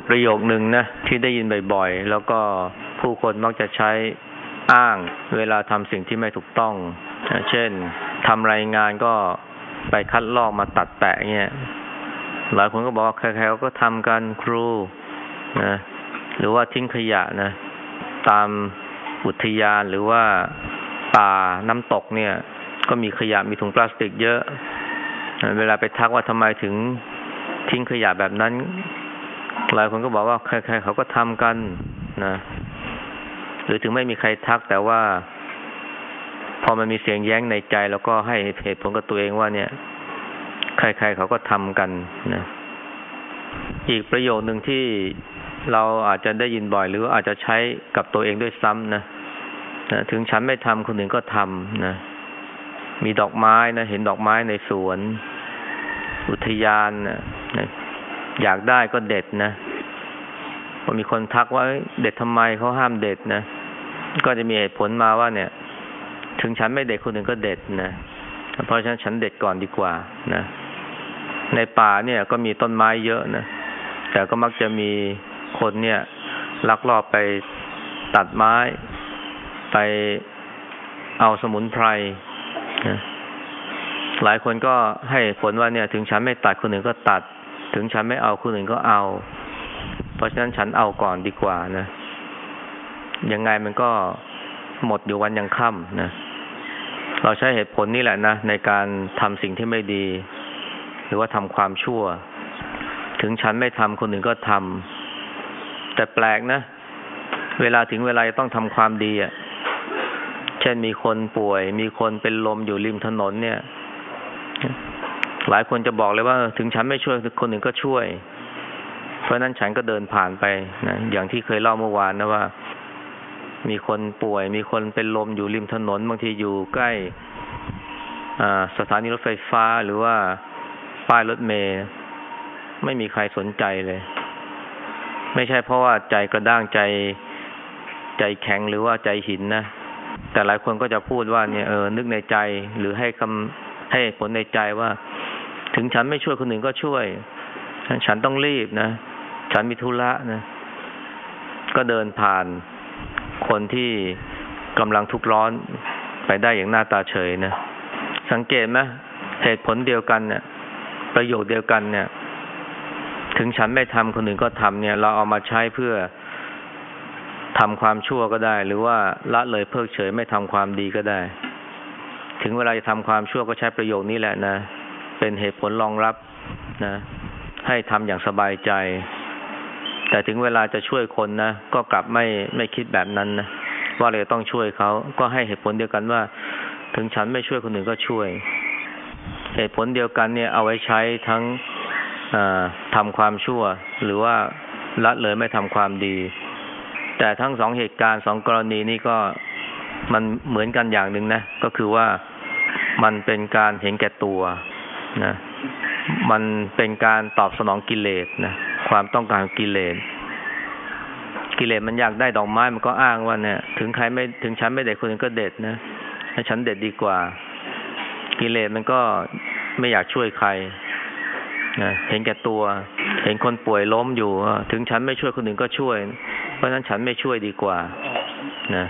ดประโยคหนึ่งนะที่ได้ยินบ่อยๆ แล้วก็ผู้คนมักจะใช้อ้างเวลาทำสิ่งที่ไม่ถูกต้อง เช่นทำรายงานก็ไปคัดลอกมาตัดแปะเงี้ย หลายคนก็บอกว่าใครๆก็ทำกันครูนะหรือว่าทิ้งขยะนะ ตามอุทยานหรือว่าป่าน้ำตกเนี่ย ก็มีขยะมีถุงพลาสติกเยอะ เวลาไปทักว่าทำไมถึงทิ้งขยะแบบนั้น หลายคนก็บอกว่าใครๆเขาก็ทำกันนะหรือถึงไม่มีใครทักแต่ว่า พอมันมีเสียงแย้งในใจ แล้วก็ให้เหตุผลกับตัวเองว่าเนี่ย ใครๆเขาก็ทำกันนะอีกประโยคหนึ่งที่เราอาจจะได้ยินบ่อย หรืออาจจะใช้กับตัวเองด้วยซ้ำนะนะถึงฉันไม่ทำคนอื่นก็ทำนะมีดอกไม้นะเห็นดอกไม้ในสวน อุทยานนะ อยากได้ก็เด็ดนะพอมีคนทักว่าเด็ดทำไมเขาห้ามเด็ดนะ ก็จะมีเหตุผลมาว่าเนี่ย ถึงฉันไม่เด็ดคนอื่นก็เด็ดนะเพราะฉะนั้นฉันเด็ดก่อนดีกว่านะ ในป่าเนี่ยก็มีต้นไม้เยอะนะ แต่ก็มักจะมีคนเนี่ย ลักลอบไปตัดไม้ ไปเอาสมุนไพรนะหลายคนก็ให้ผลว่าเนี่ย ถึงฉันไม่ตัดคนอื่นก็ตัด ถึงฉันไม่เอาคนอื่นก็เอา เพราะฉะนั้นฉันเอาก่อนดีกว่านะ ยังไงมันก็หมดอยู่วันยังค่ำนะ เราใช้เหตุผลนี่แหละนะ ในการทำสิ่งที่ไม่ดี หรือว่าทำความชั่ว ถึงฉันไม่ทำคนอื่นก็ทำแต่แปลกนะ เวลาถึงเวลาต้องทำความดีอะ เช่นมีคนป่วย มีคนเป็นลมอยู่ริมถนนเนี่ย หลายคนจะบอกเลยว่าถึงฉันไม่ช่วยคนอื่นก็ช่วย เพราะนั้นฉันก็เดินผ่านไปนะอย่างที่เคยเล่าเมื่อวานนะว่า มีคนป่วย มีคนเป็นลมอยู่ริมถนนบางทีอยู่ใกล้สถานีรถไฟฟ้าหรือว่าป้ายรถเมล์ไม่มีใครสนใจเลย ไม่ใช่เพราะว่าใจกระด้างใจใจแข็งหรือว่าใจหินนะแต่หลายคนก็จะพูดว่าเนี่ยเออนึกในใจหรือให้คำให้ผลในใจว่า ถึงฉันไม่ช่วยคนอื่นก็ช่วย ฉันต้องรีบนะ ฉันมีธุระนะ ก็เดินผ่านคนที่กำลังทุกข์ร้อนไปได้อย่างหน้าตาเฉยนะ สังเกตไหมเหตุผลเดียวกันเนี่ย ประโยชน์เดียวกันเนี่ย ถึงฉันไม่ทำคนอื่นก็ทำเนี่ย เราเอามาใช้เพื่อทำความชั่วก็ได้ หรือว่าละเลยเพิกเฉยไม่ทำความดีก็ได้ ถึงเวลาจะทำความชั่วก็ใช้ประโยคนี้แหละนะ เป็นเหตุผลรองรับนะ ให้ทำอย่างสบายใจ แต่ถึงเวลาจะช่วยคนนะ ก็กลับไม่ไม่คิดแบบนั้นนะว่าเราต้องช่วยเขาก็ให้เหตุผลเดียวกันว่า ถึงฉันไม่ช่วยคนอื่นก็ช่วย เหตุผลเดียวกันเนี่ยเอาไว้ใช้ทั้งทำความชั่ว หรือว่าละเลยไม่ทำความดี แต่ทั้งสองเหตุการณ์สองกรณีนี้ก็มันเหมือนกันอย่างหนึ่งนะ ก็คือว่ามันเป็นการเห็นแก่ตัว นะมันเป็นการตอบสนองกิเลสนะความต้องการกิเลสกิเลสมันอยากได้ดอกไม้มันก็อ้างว่าเนี่ย ถึงใครไม่ถึงฉันไม่เด็ดคนอื่นก็เด็ดนะให้ฉันเด็ดดีกว่า กิเลสมันก็ไม่อยากช่วยใครนะเห็นแก่ตัว เห็นคนป่วยล้มอยู่ถึงฉันไม่ช่วยคนอื่นก็ช่วย เพราะฉะนั้นฉันไม่ช่วยดีกว่านะ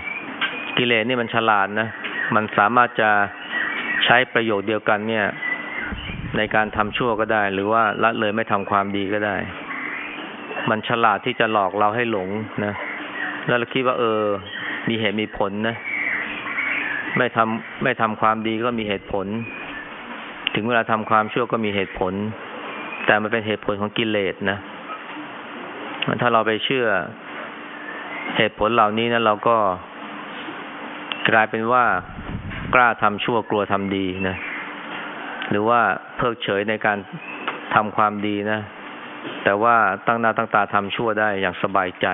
กิเลสนี่มันฉลาดนะมันสามารถจะใช้ประโยชน์เดียวกันเนี่ย ในการทำชั่วก็ได้ หรือว่าละเลยไม่ทำความดีก็ได้ มันฉลาดที่จะหลอกเราให้หลงนะ แล้วเราคิดว่า เออ มีเหตุมีผลนะ ไม่ทำไม่ทำความดีก็มีเหตุผล ถึงเวลาทำความชั่วก็มีเหตุผล แต่มันเป็นเหตุผลของกิเลสนะ ถ้าเราไปเชื่อเหตุผลเหล่านี้นะเราก็กลายเป็นว่ากล้าทำชั่วกลัวทำดีนะ หรือว่าเพิกเฉยในการทำความดีนะ แต่ว่าตั้งหน้าตั้งตาทำชั่วได้อย่างสบายใจ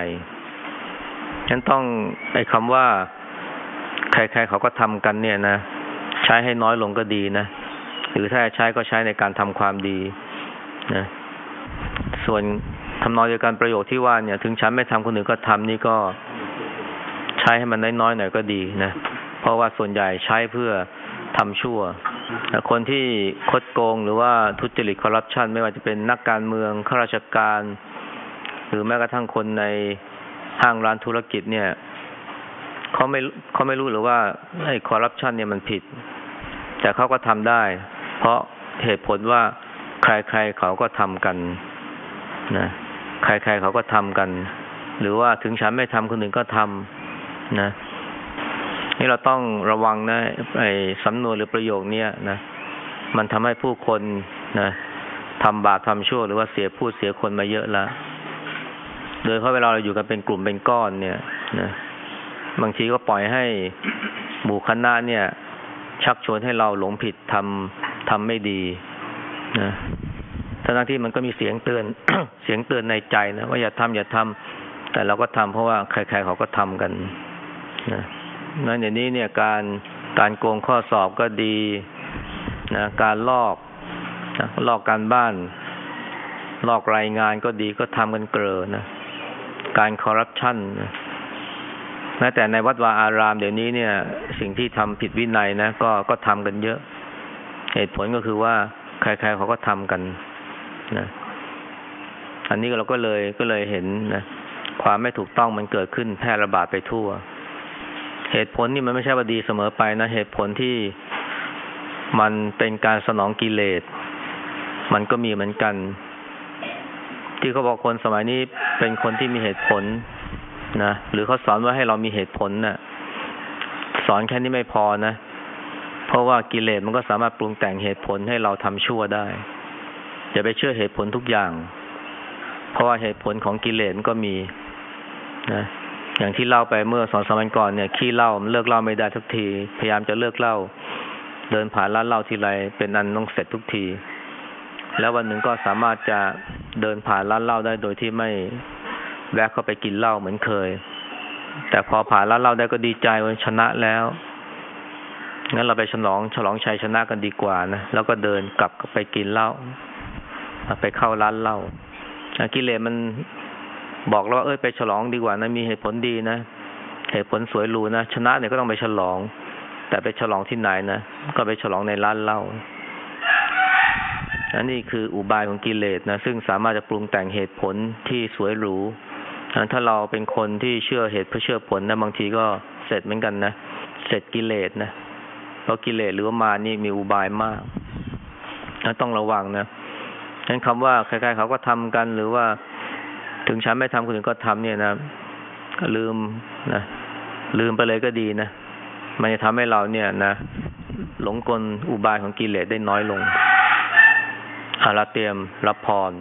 ฉันต้องไอ้คำว่า ใครๆเขาก็ทำกันเนี่ยนะ ใช้ให้น้อยลงก็ดีนะ หรือถ้าใช้ก็ใช้ในการทำความดีนะ ส่วนทำนองเดียวกันประโยชน์ที่ว่าเนี่ย ถึงฉันไม่ทำคนอื่นก็ทำนี่ก็ใช้ให้มันน้อยๆหน่อยก็ดีนะ เพราะว่าส่วนใหญ่ใช้เพื่อทำชั่ว คนที่คดโกงหรือว่าทุจริตคอร์รัปชันไม่ว่าจะเป็นนักการเมืองข้าราชการ หรือแม้กระทั่งคนในห้างร้านธุรกิจเนี่ยเขาไม่เขาไม่รู้หรือว่าไอ้คอร์รัปชันเนี่ยมันผิด แต่เขาก็ทำได้ เพราะเหตุผลว่าใครๆเขาก็ทำกันนะใครๆเขาก็ทำกัน หรือว่าถึงฉันไม่ทำคนอื่นก็ทำนะ นี่เราต้องระวังนะไอ้สำนวนหรือประโยคเนี้ยนะมันทำให้ผู้คนนะทำบาปทำชั่วหรือว่าเสียผู้เสียคนมาเยอะแล้วโดยเพราะเวลาเราอยู่กันเป็นกลุ่มเป็นก้อนเนี่ยนะบางทีก็ปล่อยให้หมู่คณะเนี่ย ชักชวนให้เราหลงผิดทำทำไม่ดีนะทั้งที่มันก็มีเสียงเตือน เสียงเตือนในใจนะว่าอย่าทำอย่าทำแต่เราก็ทำเพราะว่าใครๆเขาก็ทำกันนะ นั่นอย่างนี้เนี่ยการการโกงข้อสอบก็ดีนะการลอกนะลอกการบ้าน ลอกรายงานก็ดีก็ทำกันเกลอนะ การคอร์รัปชันนะแม้แต่ในวัดวาอารามเดี๋ยวนี้เนี่ย สิ่งที่ทำผิดวินัยนะ ก็ก็ทำกันเยอะ เหตุผลก็คือว่าใครๆเขาก็ทำกันนะอันนี้เราก็เลยก็เลยเห็นนะความไม่ถูกต้องมันเกิดขึ้นแพร่ระบาดไปทั่ว เหตุผลนี่มันไม่ใช่ว่าดีเสมอไปนะ เหตุผลที่มันเป็นการสนองกิเลส มันก็มีเหมือนกัน ที่เขาบอกคนสมัยนี้เป็นคนที่มีเหตุผลนะหรือเขาสอนว่าให้เรามีเหตุผลนะ่ะ สอนแค่นี้ไม่พอนะ เพราะว่ากิเลสมันก็สามารถปรุงแต่งเหตุผลให้เราทำชั่วได้อย่าไปเชื่อเหตุผลทุกอย่าง เพราะว่าเหตุผลของกิเลสก็มีนะ อย่างที่เล่าไปเมื่อสองสามวันก่อนเนี่ยขี้เล่ามันเลิกเล่าไม่ได้ทุกที พยายามจะเลิกเล่า เดินผ่านร้านเหล้าทีไรเป็นอันต้องเสร็จทุกที แล้ววันหนึ่งก็สามารถจะเดินผ่านร้านเหล้าได้โดยที่ไม่แวะเข้าไปกินเหล้าเหมือนเคย แต่พอผ่านร้านเหล้าได้ก็ดีใจว่าชนะแล้วงั้นเราไปฉลองฉลองชัยชนะกันดีกว่านะแล้วก็เดินกลับไปกินเหล้าไปเข้าร้านเหล้ากิเลสมัน บอกเราว่าเอ้ยไปฉลองดีกว่านะมีเหตุผลดีนะเหตุผลสวยหรูนะชนะเนี่ยก็ต้องไปฉลอง แต่ไปฉลองที่ไหนนะก็ไปฉลองในร้านเหล้าอันนี้คืออุบายของกิเลสนะซึ่งสามารถจะปรุงแต่งเหตุผลที่สวยหรูถ้าเราเป็นคนที่เชื่อเหตุเพื่อเชื่อผลนะบางทีก็เสร็จเหมือนกันนะเสร็จกิเลสนะเพราะกิเลสหรือว่ามานี่มีอุบายมากต้องระวังนะฉะนั้นคำว่าใครๆเขาก็ทำกันหรือว่า ถึงฉันไม่ทำคนอื่นก็ทำเนี่ยนะลืมนะลืมไปเลยก็ดีนะมันจะทำให้เราเนี่ยนะหลงกลอุบายของกิเลสได้น้อยลงอาราเตรียมรับพร